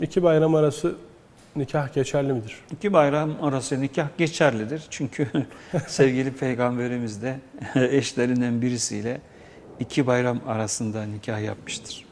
İki bayram arası nikah geçerli midir? İki bayram arası nikah geçerlidir. Çünkü sevgili peygamberimiz de eşlerinden birisiyle iki bayram arasında nikah yapmıştır.